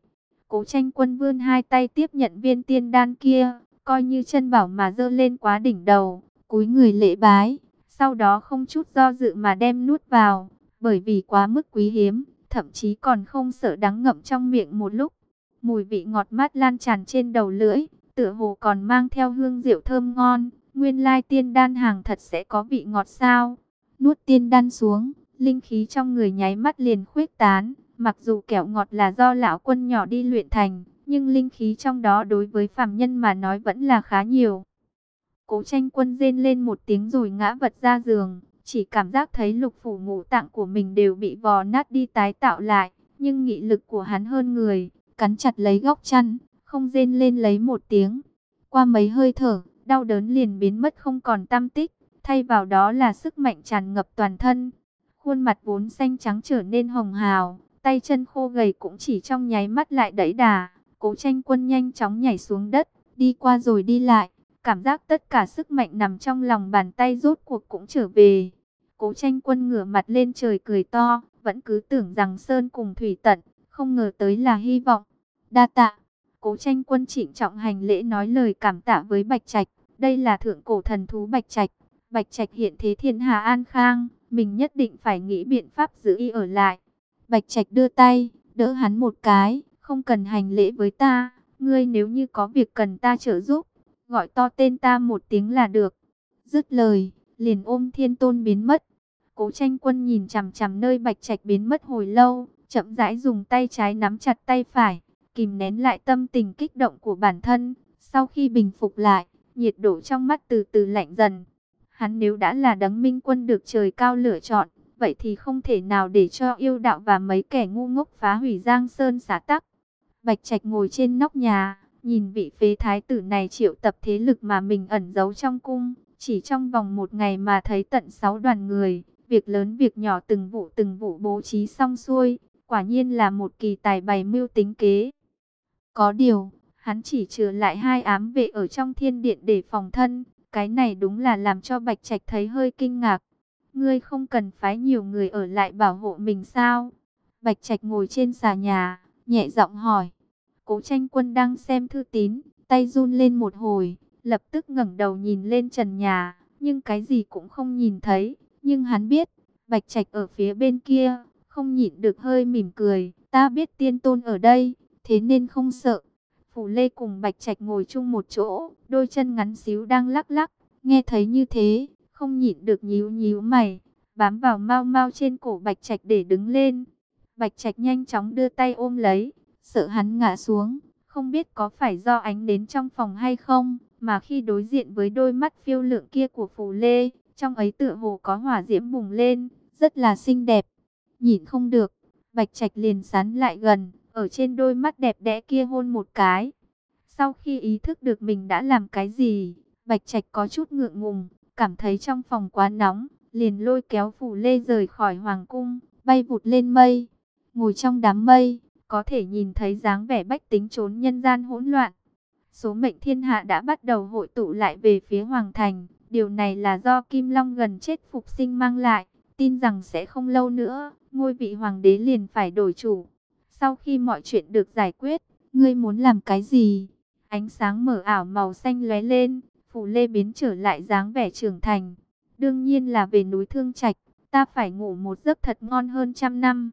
Cố tranh quân vươn hai tay tiếp nhận viên tiên đan kia, coi như chân bảo mà dơ lên quá đỉnh đầu, cúi người lễ bái, sau đó không chút do dự mà đem nuốt vào, bởi vì quá mức quý hiếm, thậm chí còn không sợ đắng ngậm trong miệng một lúc. Mùi vị ngọt mát lan tràn trên đầu lưỡi, tựa hồ còn mang theo hương rượu thơm ngon, nguyên lai tiên đan hàng thật sẽ có vị ngọt sao. Nuốt tiên đan xuống, linh khí trong người nháy mắt liền khuếch tán, mặc dù kẹo ngọt là do lão quân nhỏ đi luyện thành, nhưng linh khí trong đó đối với phàm nhân mà nói vẫn là khá nhiều. Cố tranh quân rên lên một tiếng rồi ngã vật ra giường, chỉ cảm giác thấy lục phủ ngũ tạng của mình đều bị vò nát đi tái tạo lại, nhưng nghị lực của hắn hơn người, cắn chặt lấy góc chăn, không rên lên lấy một tiếng. Qua mấy hơi thở, đau đớn liền biến mất không còn tâm tích, thay vào đó là sức mạnh tràn ngập toàn thân. Khuôn mặt vốn xanh trắng trở nên hồng hào, tay chân khô gầy cũng chỉ trong nháy mắt lại đẩy đà. Cố tranh quân nhanh chóng nhảy xuống đất, đi qua rồi đi lại, cảm giác tất cả sức mạnh nằm trong lòng bàn tay rốt cuộc cũng trở về. Cố tranh quân ngửa mặt lên trời cười to, vẫn cứ tưởng rằng Sơn cùng Thủy Tận, không ngờ tới là hy vọng. Đa tạ, cố tranh quân trịnh trọng hành lễ nói lời cảm tạ với Bạch Trạch, đây là thượng cổ thần thú Bạch Trạch. Bạch Trạch hiện thế thiên hà an khang, mình nhất định phải nghĩ biện pháp giữ y ở lại. Bạch Trạch đưa tay, đỡ hắn một cái, không cần hành lễ với ta, ngươi nếu như có việc cần ta trợ giúp, gọi to tên ta một tiếng là được. Dứt lời, liền ôm thiên tôn biến mất. Cố tranh quân nhìn chằm chằm nơi bạch trạch biến mất hồi lâu, chậm rãi dùng tay trái nắm chặt tay phải, kìm nén lại tâm tình kích động của bản thân. Sau khi bình phục lại, nhiệt độ trong mắt từ từ lạnh dần. Hắn nếu đã là đấng minh quân được trời cao lựa chọn, vậy thì không thể nào để cho yêu đạo và mấy kẻ ngu ngốc phá hủy Giang Sơn xả tắc. Bạch Trạch ngồi trên nóc nhà, nhìn vị phế thái tử này triệu tập thế lực mà mình ẩn giấu trong cung, chỉ trong vòng một ngày mà thấy tận sáu đoàn người, việc lớn việc nhỏ từng vụ từng vụ bố trí xong xuôi, quả nhiên là một kỳ tài bày mưu tính kế. Có điều, hắn chỉ trừ lại hai ám vệ ở trong thiên điện để phòng thân, cái này đúng là làm cho Bạch Trạch thấy hơi kinh ngạc. Ngươi không cần phái nhiều người ở lại bảo hộ mình sao? Bạch Trạch ngồi trên xà nhà, nhẹ giọng hỏi. Cố tranh quân đang xem thư tín, tay run lên một hồi, lập tức ngẩng đầu nhìn lên trần nhà, nhưng cái gì cũng không nhìn thấy. Nhưng hắn biết, Bạch Trạch ở phía bên kia, không nhịn được hơi mỉm cười. Ta biết tiên tôn ở đây, thế nên không sợ. Phủ Lê cùng Bạch Trạch ngồi chung một chỗ, đôi chân ngắn xíu đang lắc lắc. Nghe thấy như thế, không nhịn được nhíu nhíu mày, bám vào mau mau trên cổ Bạch Trạch để đứng lên. Bạch Trạch nhanh chóng đưa tay ôm lấy, sợ hắn ngã xuống, không biết có phải do ánh đến trong phòng hay không, mà khi đối diện với đôi mắt phiêu lượng kia của Phù Lê, trong ấy tựa hồ có hỏa diễm bùng lên, rất là xinh đẹp. Nhìn không được, Bạch Trạch liền sán lại gần, ở trên đôi mắt đẹp đẽ kia hôn một cái. Sau khi ý thức được mình đã làm cái gì, Bạch Trạch có chút ngượng ngùng, cảm thấy trong phòng quá nóng, liền lôi kéo phù lê rời khỏi hoàng cung, bay vụt lên mây. Ngồi trong đám mây, có thể nhìn thấy dáng vẻ bách tính trốn nhân gian hỗn loạn. Số mệnh thiên hạ đã bắt đầu hội tụ lại về phía hoàng thành. Điều này là do Kim Long gần chết phục sinh mang lại, tin rằng sẽ không lâu nữa, ngôi vị hoàng đế liền phải đổi chủ. Sau khi mọi chuyện được giải quyết, ngươi muốn làm cái gì? Ánh sáng mở ảo màu xanh lóe lên, phủ lê biến trở lại dáng vẻ trưởng thành. Đương nhiên là về núi Thương Trạch, ta phải ngủ một giấc thật ngon hơn trăm năm.